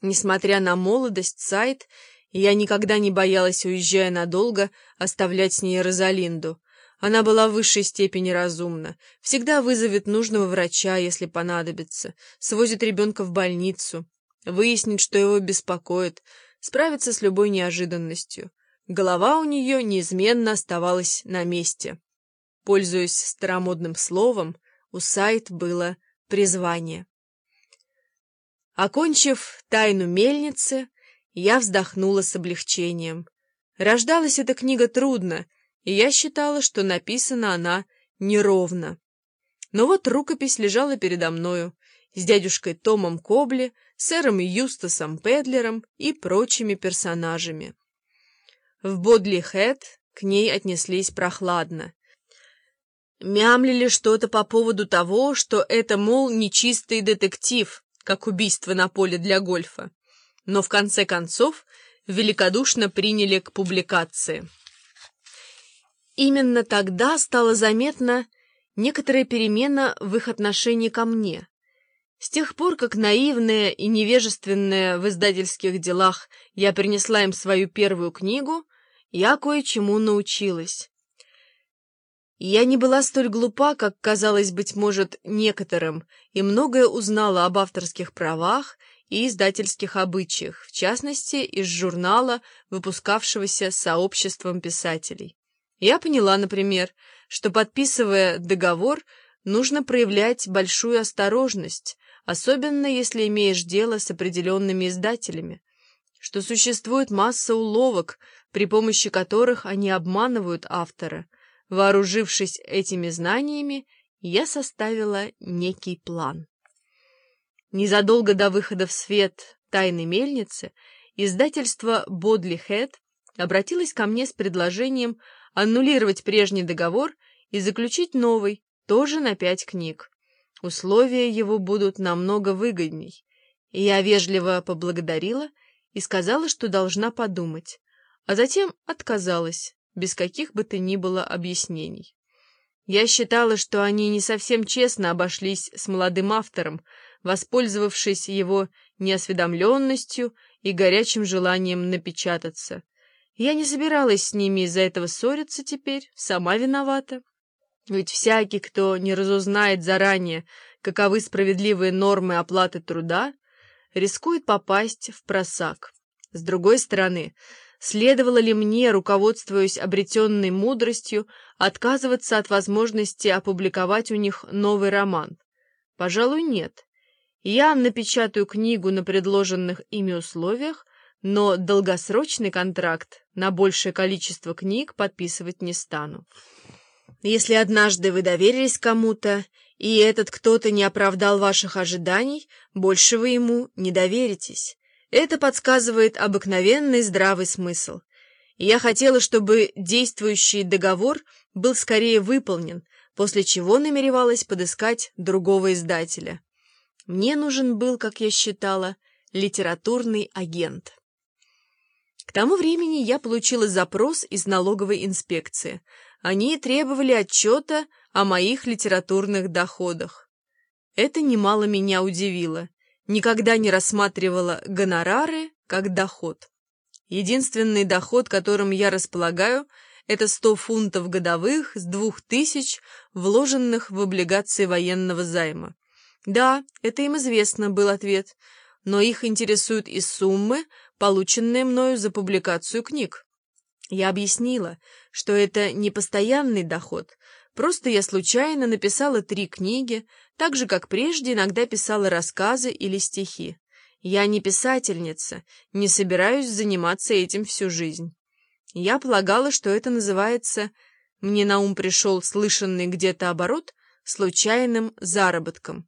Несмотря на молодость, сайт, я никогда не боялась, уезжая надолго, оставлять с ней Розалинду. Она была в высшей степени разумна, всегда вызовет нужного врача, если понадобится, свозит ребенка в больницу, выяснит, что его беспокоит, справится с любой неожиданностью. Голова у нее неизменно оставалась на месте. Пользуясь старомодным словом, у Сайт было призвание. Окончив тайну мельницы, я вздохнула с облегчением. Рождалась эта книга трудно, и я считала, что написана она неровно. Но вот рукопись лежала передо мною, с дядюшкой Томом Кобли, сэром Юстасом Педлером и прочими персонажами. В Бодли Хэт к ней отнеслись прохладно. Мямлили что-то по поводу того, что это, мол, нечистый детектив, как убийство на поле для гольфа. Но в конце концов великодушно приняли к публикации. Именно тогда стала заметна некоторая перемена в их отношении ко мне. С тех пор, как наивная и невежественная в издательских делах я принесла им свою первую книгу, я кое-чему научилась. Я не была столь глупа, как казалось, быть может, некоторым, и многое узнала об авторских правах и издательских обычаях, в частности, из журнала, выпускавшегося сообществом писателей. Я поняла, например, что, подписывая договор, нужно проявлять большую осторожность, особенно если имеешь дело с определенными издателями, что существует масса уловок, при помощи которых они обманывают автора. Вооружившись этими знаниями, я составила некий план. Незадолго до выхода в свет «Тайны мельницы» издательство «Бодли Хэт» обратилось ко мне с предложением аннулировать прежний договор и заключить новый, тоже на пять книг. Условия его будут намного выгодней. Я вежливо поблагодарила и сказала, что должна подумать, а затем отказалась, без каких бы то ни было объяснений. Я считала, что они не совсем честно обошлись с молодым автором, воспользовавшись его неосведомленностью и горячим желанием напечататься. Я не собиралась с ними из-за этого ссориться теперь, сама виновата. Ведь всякий, кто не разузнает заранее, каковы справедливые нормы оплаты труда, рискует попасть в просак. С другой стороны, следовало ли мне, руководствуясь обретенной мудростью, отказываться от возможности опубликовать у них новый роман? Пожалуй, нет. Я напечатаю книгу на предложенных ими условиях, но долгосрочный контракт на большее количество книг подписывать не стану. Если однажды вы доверились кому-то, и этот кто-то не оправдал ваших ожиданий, больше вы ему не доверитесь. Это подсказывает обыкновенный здравый смысл. Я хотела, чтобы действующий договор был скорее выполнен, после чего намеревалась подыскать другого издателя. Мне нужен был, как я считала, литературный агент. К тому времени я получила запрос из налоговой инспекции. Они требовали отчета о моих литературных доходах. Это немало меня удивило. Никогда не рассматривала гонорары как доход. Единственный доход, которым я располагаю, это 100 фунтов годовых с двух тысяч, вложенных в облигации военного займа. Да, это им известно, был ответ, но их интересуют и суммы, полученные мною за публикацию книг. Я объяснила, что это не постоянный доход, просто я случайно написала три книги, так же, как прежде иногда писала рассказы или стихи. Я не писательница, не собираюсь заниматься этим всю жизнь. Я полагала, что это называется, мне на ум пришел слышанный где-то оборот, случайным заработком.